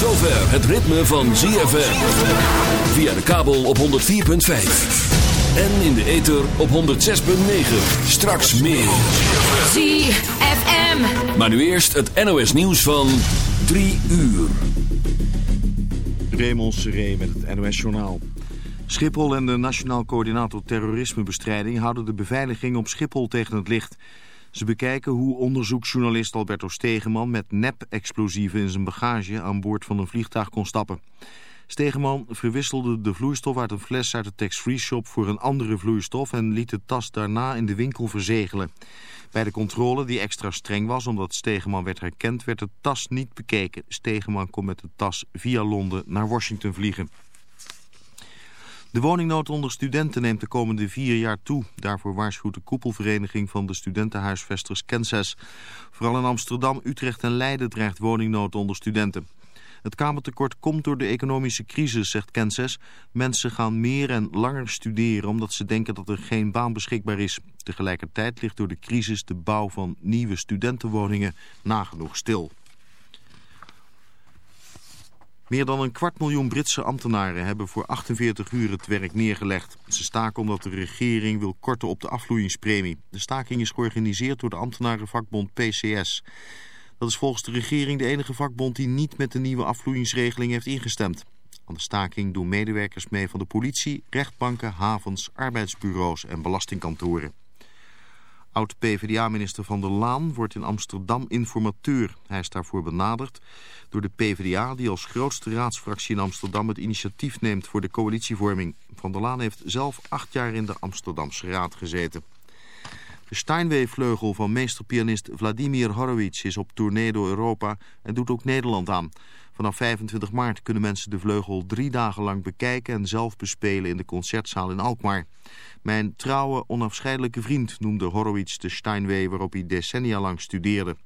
het ritme van ZFM. Via de kabel op 104.5. En in de ether op 106.9. Straks meer. ZFM. Maar nu eerst het NOS nieuws van 3 uur. Raymond Seré met het NOS journaal. Schiphol en de Nationaal Coördinator Terrorismebestrijding houden de beveiliging op Schiphol tegen het licht. Ze bekijken hoe onderzoeksjournalist Alberto Stegeman met nep-explosieven in zijn bagage aan boord van een vliegtuig kon stappen. Stegeman verwisselde de vloeistof uit een fles uit de tax-free shop voor een andere vloeistof en liet de tas daarna in de winkel verzegelen. Bij de controle, die extra streng was omdat Stegeman werd herkend, werd de tas niet bekeken. Stegeman kon met de tas via Londen naar Washington vliegen. De woningnood onder studenten neemt de komende vier jaar toe. Daarvoor waarschuwt de koepelvereniging van de studentenhuisvesters Kenses. Vooral in Amsterdam, Utrecht en Leiden dreigt woningnood onder studenten. Het kamertekort komt door de economische crisis, zegt Kenses. Mensen gaan meer en langer studeren omdat ze denken dat er geen baan beschikbaar is. Tegelijkertijd ligt door de crisis de bouw van nieuwe studentenwoningen nagenoeg stil. Meer dan een kwart miljoen Britse ambtenaren hebben voor 48 uur het werk neergelegd. Ze staken omdat de regering wil korten op de afvloeingspremie. De staking is georganiseerd door de ambtenarenvakbond PCS. Dat is volgens de regering de enige vakbond die niet met de nieuwe afvloeingsregeling heeft ingestemd. Aan de staking doen medewerkers mee van de politie, rechtbanken, havens, arbeidsbureaus en belastingkantoren. Oud-PVDA-minister Van der Laan wordt in Amsterdam informateur. Hij is daarvoor benaderd door de PvdA die als grootste raadsfractie in Amsterdam het initiatief neemt voor de coalitievorming. Van der Laan heeft zelf acht jaar in de Amsterdamse raad gezeten. De Steinway-vleugel van meesterpianist Vladimir Horowitz is op tournee door Europa en doet ook Nederland aan. Vanaf 25 maart kunnen mensen de vleugel drie dagen lang bekijken en zelf bespelen in de concertzaal in Alkmaar. Mijn trouwe, onafscheidelijke vriend noemde Horowitz de Steinway waarop hij decennia lang studeerde.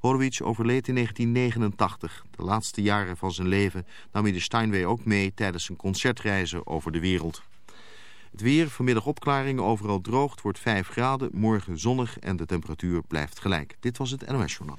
Horowitz overleed in 1989. De laatste jaren van zijn leven nam hij de Steinway ook mee tijdens zijn concertreizen over de wereld. Het weer, vanmiddag opklaringen, overal droogt, wordt 5 graden, morgen zonnig en de temperatuur blijft gelijk. Dit was het NOS Journaal.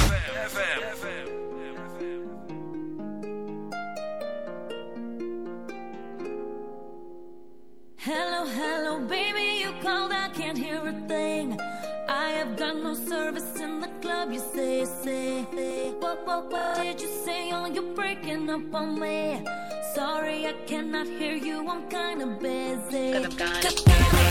What, what, what did you say? Oh, you're breaking up on me. Sorry, I cannot hear you, I'm kinda busy. Cause I'm kinda busy.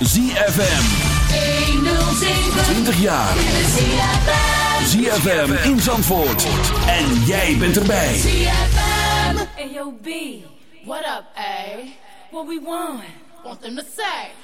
ZFM. 20 jaar. ZFM in Zandvoort. En jij bent erbij. ZFM. Hey B, what up A? What we want? Want them to say.